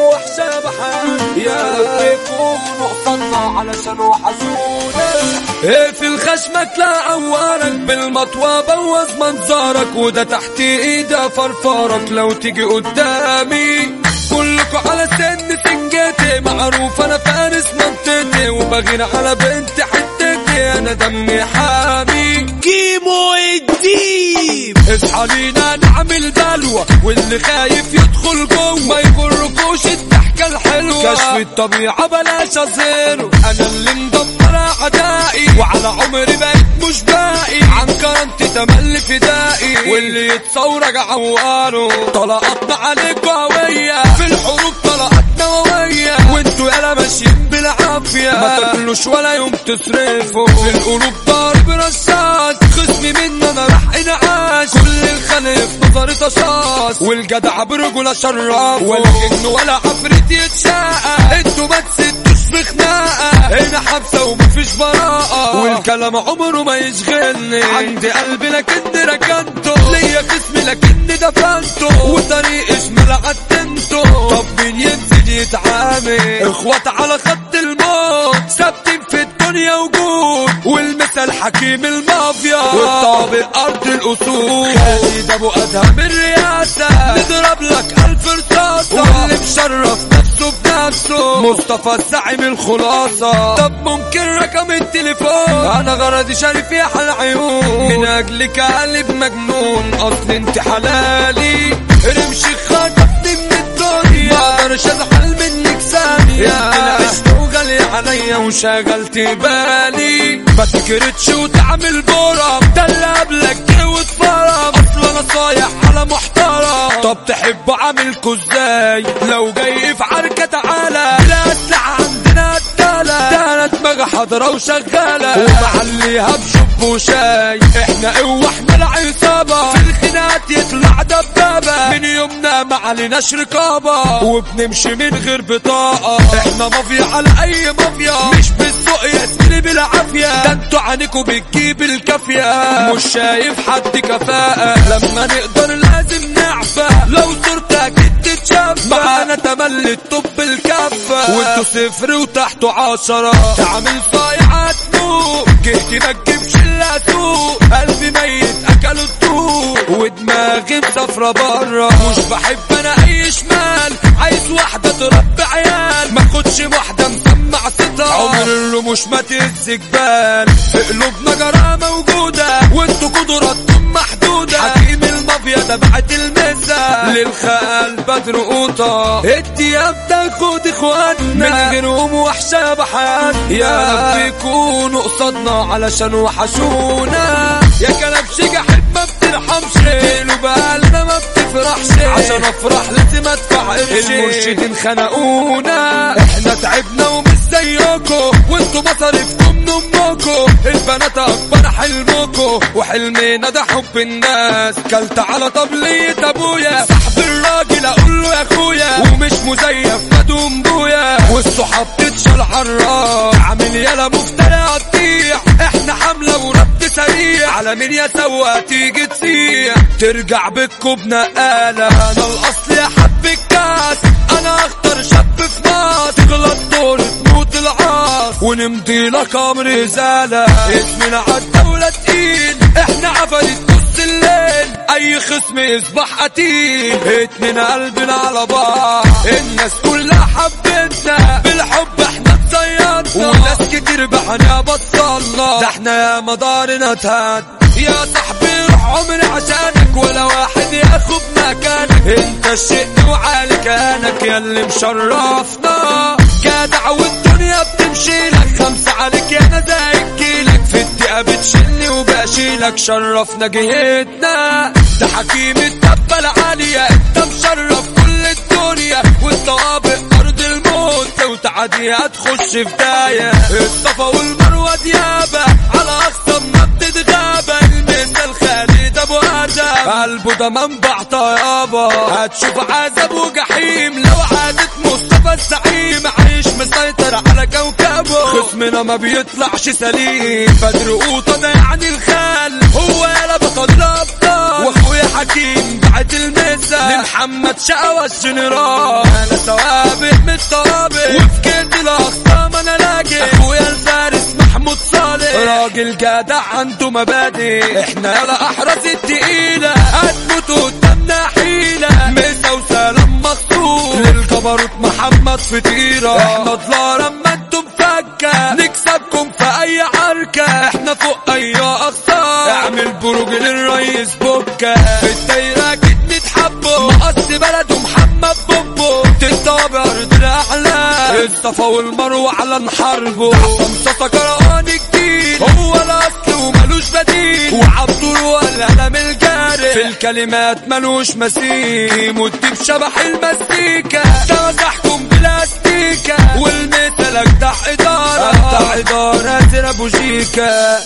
وحشة بحال يا رب يكونوا قصدنا علشان وحشونا اقفل خشمك لا عوارك بالمطوى بوظ منظرك وده تحت ايدي فرفارك. لو تيجي قدامي كلكوا على سن سنجتي. معروف أنا فارس منطقتي وبغير على بنت حتتي. أنا دمي حامي. الديب اصحى لينا نعمل بلوى واللي خايف يدخل جوه ما يغركوش الضحكة الحلوة. كشف الطبيعة بلاش اظهره أنا اللي مدمر أعدائي وعلى عمري بقيت مش باقي. عن كرامتي تملي فدائي واللي يتصور عواره طلقاتنا عليك قوية في الحروب طلقات نووية وانتوا يالا ماشيين بالعافية. ما تاكلوش ولا يوم تصرفوا. في القلوب ضارب رشاش خصمي مني أنا راح إنعاش. كل طشاش والجدع برجل شراف ولا جن ولا عفريت يتشاقى أنتوا ما تسدوش في خناقة. هنا حبسة ومفيش براءة. والكلام عمره ما يشغلني. عندي قلبي لكن ركنته. ليا قسمي لكن دفنته. وطريق شمال عدنته طب مين ينزل يتعامل؟ اخوات على خط الموت. حكيم المافيا والطابق أرض الأصول. خالد ابو ادهم الرئاسة نضرب لك ألف رصاصة. واللي مشرف نفسه بنفسه. مصطفى الزعيم الخلاصة. طب ممكن رقم التليفون. أنا غرضي شريف يا حل عيون. من اجلك قلب مجنون. أصل انت حلالي. رمشي وشغلت بالي. ما تكرتش وتعمل برم ده اللي قبلك واتفرم اصل أنا صايح على محترم. طب تحب اعملكوا إزاي لو جاي في عركة تعالى لا عندنا قتالة ده دماغ حاضرة وشغالة. ومعليها بشب وشاي إحنا قوة إحنا العصابة في الخناقات يطلع دبابة. من يومنا ما عليناش رقابة وبنمشي من غير بطاقة. إحنا مافيا على أي مافيا. مش بالذوق يا زميلي بالعافية. ده أنتوا عينيكوا بتجيب الكافية. مش شايف حد كفاءة. لما نقدر لازم نعفى. لو صورتك تتشاف معانا تملي الطب الكفة وانتوا صفر وتحته عشرة. تعمل صايعات نوق جيتي ما تجيبش الا سوق قلبي ميت اكلوا الطوق ودماغي مسافرة برا. مش بحب أنا اي شمال عايز واحدة تربي عيال. ما خدش واحدة مسمع ستار. عمر الرموش ما تهز جبال في قلوبنا جرى موجودة وانتوا قدراتكم محدودة. دفعت المسا للخال بدر قوطة الدياب تاخد اخواتنا من غيرهم وحشة بحال يا رب يكونوا قصادنا علشان وحشونا. يا كلبش جحيم ما بترحمش. ليله بقالنا ما بتفرحش. عشان أفرح لازم أدفع قرش المرشدين خنقونا. إحنا تعبنا ومش زيكم وانتوا مصاريفكم من امكم البنات أكبر حلمكم وحلمنا ده حب الناس. كلت على طبلية ابويا صاحب الراجل أقول له يا أخويا. ومش مزيف مدوم بويا. والصحاب تتشال عالراس عامل يالا مفتري هتطيع إحنا حملة ورد سريع. على مين يا سوا تيجي تسيع ترجع بكم بنقالة أنا الأصل يا حب الكاس. أنا اختار شاب في مصر تغلط العاص ونمضي لك أمر ازالة اسمنا عالدولة تقيل. إحنا عفريت نص الليل. أي خصم يصبح قتيل. اتنين قلبنا على بعض. الناس كلها حبتنا. بالحب إحنا تصيدنا وناس كتير بحنا بطلنا. ده إحنا يا مدارنا تهد يا صاحبي روح عمري عشانك. ولا واحد ياخد مكانك انت الشيء وعالي كانك يا اللي مشرفنا. جدع والدنيا بتمشي لك خمسة عليك يا أنا زي الكيلك في الدقيقة بتشيلني وبشيلك شرفنا جهتنا. ده حكيم الدبة العالية. أنت مشرف كل الدنيا. والطوابق أرض الموت. لو تعدي هتخش في داية الصفا والمروة ديابة. على أقصى ما بتتغابى. المثل خالد أبو آدم. قلبه ده منبع طيابة. هتشوف عذاب وجحيم. لو عادت مصطفى على خصمنا ما بيطلعش سليم. بدر قوطة يعني الخال هو يالا بطل الأبطال. وأخويا الحكيم بعت المسا لمحمد شقوى الجنرال. أنا سوابق من الطوابق وفي كيد الاخصام أنا لاقي. أخويا الفارس محمود صالح. راجل جدع عنده مبادئ. إحنا يلا أحرز التقيلة. هتموتوا قدامنا حيلة مسا وسلام مخصوص للجبروت محمد فطيرة إحنا طلع الصفا والمروة على نحاربه صوتا كرهان جديد هو الأصل وملوش بديل. وعبدور والقلم الجاري في الكلمات ملوش مثيل مدي بشبح المزيكا تمسحكم بلاستيكا والمثل اجدع إدارة اجدع إدارة ابو جيكا